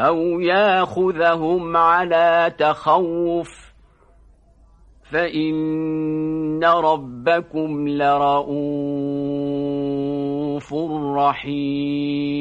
أو ياخذهم على تخوف فإن ربكم لرؤوف رحيم